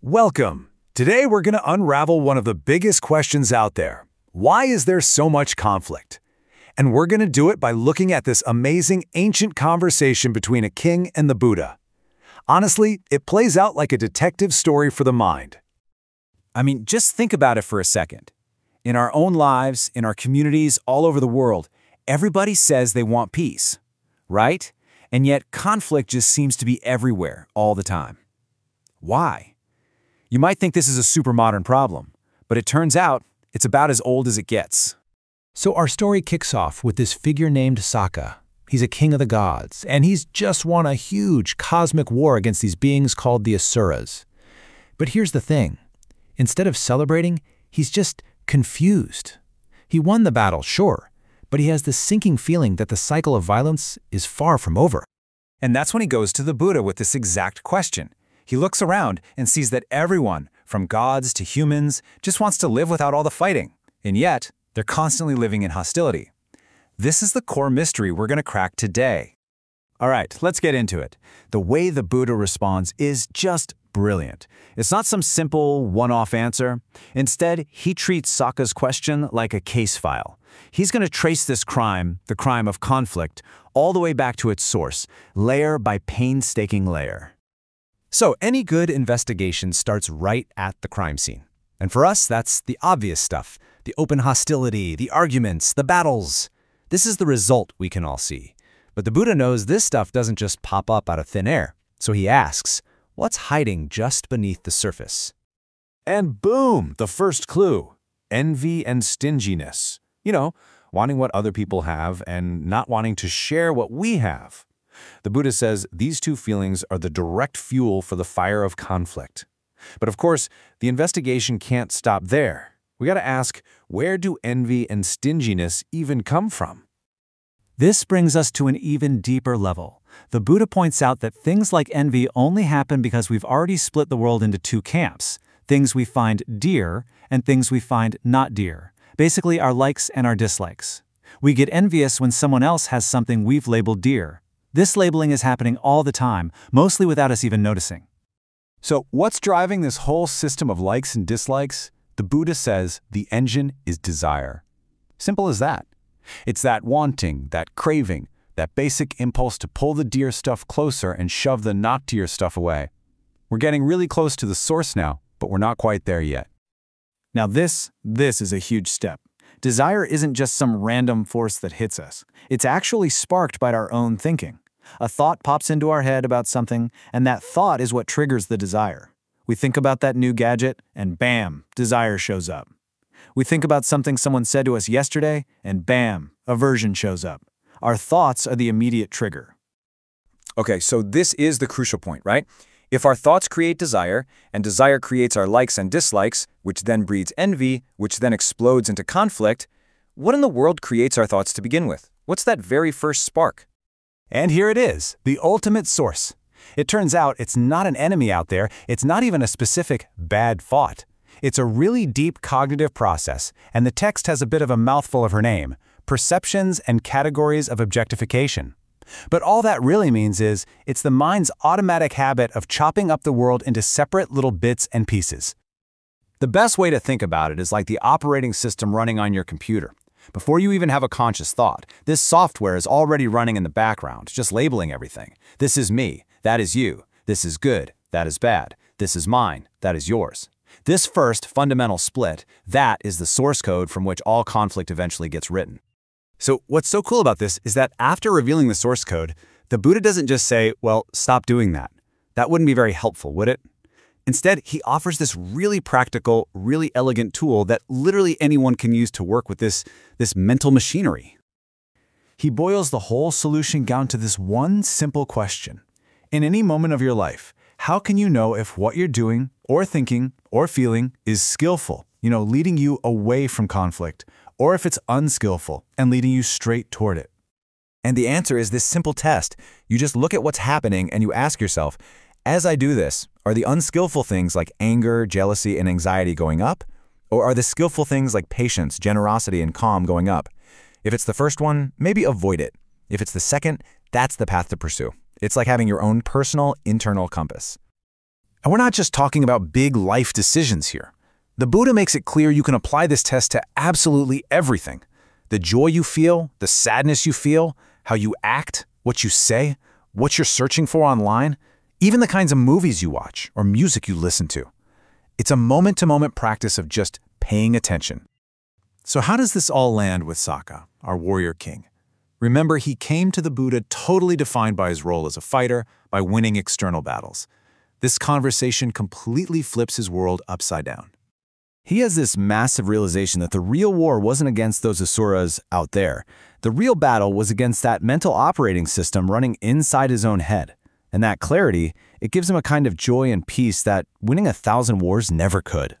Welcome. Today we're going to unravel one of the biggest questions out there. Why is there so much conflict? And we're going to do it by looking at this amazing ancient conversation between a king and the Buddha. Honestly, it plays out like a detective story for the mind. I mean, just think about it for a second. In our own lives, in our communities, all over the world, everybody says they want peace, right? And yet conflict just seems to be everywhere, all the time. Why? You might think this is a super modern problem, but it turns out it's about as old as it gets. So our story kicks off with this figure named Sakka. He's a king of the gods, and he's just won a huge cosmic war against these beings called the Asuras. But here's the thing. Instead of celebrating, he's just confused. He won the battle, sure, but he has this sinking feeling that the cycle of violence is far from over. And that's when he goes to the Buddha with this exact question. He looks around and sees that everyone, from gods to humans, just wants to live without all the fighting. And yet, they're constantly living in hostility. This is the core mystery we're going to crack today. All right, let's get into it. The way the Buddha responds is just brilliant. It's not some simple, one-off answer. Instead, he treats Sakka's question like a case file. He's going to trace this crime, the crime of conflict, all the way back to its source, layer by painstaking layer. So any good investigation starts right at the crime scene. And for us, that's the obvious stuff, the open hostility, the arguments, the battles. This is the result we can all see. But the Buddha knows this stuff doesn't just pop up out of thin air. So he asks, what's hiding just beneath the surface? And boom, the first clue. Envy and stinginess. You know, wanting what other people have and not wanting to share what we have. The Buddha says these two feelings are the direct fuel for the fire of conflict. But of course, the investigation can't stop there. We got to ask, where do envy and stinginess even come from? This brings us to an even deeper level. The Buddha points out that things like envy only happen because we've already split the world into two camps, things we find dear and things we find not dear, basically our likes and our dislikes. We get envious when someone else has something we've labeled dear, this labeling is happening all the time, mostly without us even noticing. So what's driving this whole system of likes and dislikes? The Buddha says the engine is desire. Simple as that. It's that wanting, that craving, that basic impulse to pull the dear stuff closer and shove the not dear stuff away. We're getting really close to the source now, but we're not quite there yet. Now this, this is a huge step. Desire isn't just some random force that hits us. It's actually sparked by our own thinking. A thought pops into our head about something, and that thought is what triggers the desire. We think about that new gadget, and bam, desire shows up. We think about something someone said to us yesterday, and bam, aversion shows up. Our thoughts are the immediate trigger. Okay, so this is the crucial point, right? If our thoughts create desire, and desire creates our likes and dislikes, which then breeds envy, which then explodes into conflict, what in the world creates our thoughts to begin with? What's that very first spark? And here it is, the ultimate source. It turns out it's not an enemy out there, it's not even a specific bad thought. It's a really deep cognitive process, and the text has a bit of a mouthful of her name, perceptions and categories of objectification. But all that really means is it's the mind's automatic habit of chopping up the world into separate little bits and pieces. The best way to think about it is like the operating system running on your computer. Before you even have a conscious thought, this software is already running in the background, just labeling everything. This is me, that is you, this is good, that is bad, this is mine, that is yours. This first fundamental split, that is the source code from which all conflict eventually gets written. So what's so cool about this is that after revealing the source code, the Buddha doesn't just say, well, stop doing that. That wouldn't be very helpful, would it? Instead, he offers this really practical, really elegant tool that literally anyone can use to work with this, this mental machinery. He boils the whole solution down to this one simple question. In any moment of your life, how can you know if what you're doing or thinking or feeling is skillful, you know, leading you away from conflict, or if it's unskillful and leading you straight toward it? And the answer is this simple test. You just look at what's happening and you ask yourself, as I do this, are the unskillful things like anger, jealousy, and anxiety going up? Or are the skillful things like patience, generosity, and calm going up? If it's the first one, maybe avoid it. If it's the second, that's the path to pursue. It's like having your own personal internal compass. And we're not just talking about big life decisions here. The Buddha makes it clear you can apply this test to absolutely everything. The joy you feel, the sadness you feel, how you act, what you say, what you're searching for online, even the kinds of movies you watch or music you listen to. It's a moment-to-moment practice of just paying attention. So how does this all land with Sakka, our warrior king? Remember, he came to the Buddha totally defined by his role as a fighter, by winning external battles. This conversation completely flips his world upside down. He has this massive realization that the real war wasn't against those Asuras out there. The real battle was against that mental operating system running inside his own head. And that clarity, it gives him a kind of joy and peace that winning a thousand wars never could.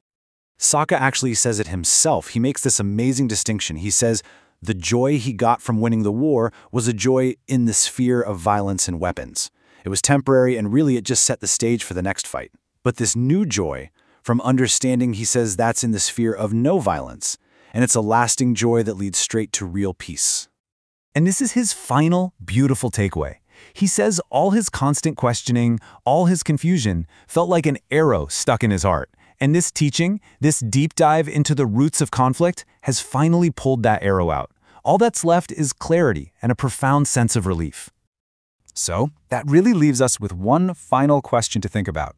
Sakka actually says it himself. He makes this amazing distinction. He says the joy he got from winning the war was a joy in the sphere of violence and weapons. It was temporary and really it just set the stage for the next fight. But this new joy, from understanding, he says that's in the sphere of no violence, and it's a lasting joy that leads straight to real peace. And this is his final, beautiful takeaway. He says all his constant questioning, all his confusion, felt like an arrow stuck in his heart. And this teaching, this deep dive into the roots of conflict, has finally pulled that arrow out. All that's left is clarity and a profound sense of relief. So, that really leaves us with one final question to think about.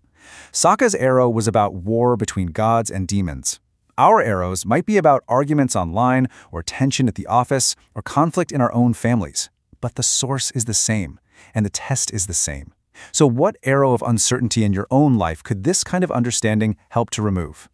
Sakka's arrow was about war between gods and demons. Our arrows might be about arguments online, or tension at the office, or conflict in our own families. But the source is the same, and the test is the same. So what arrow of uncertainty in your own life could this kind of understanding help to remove?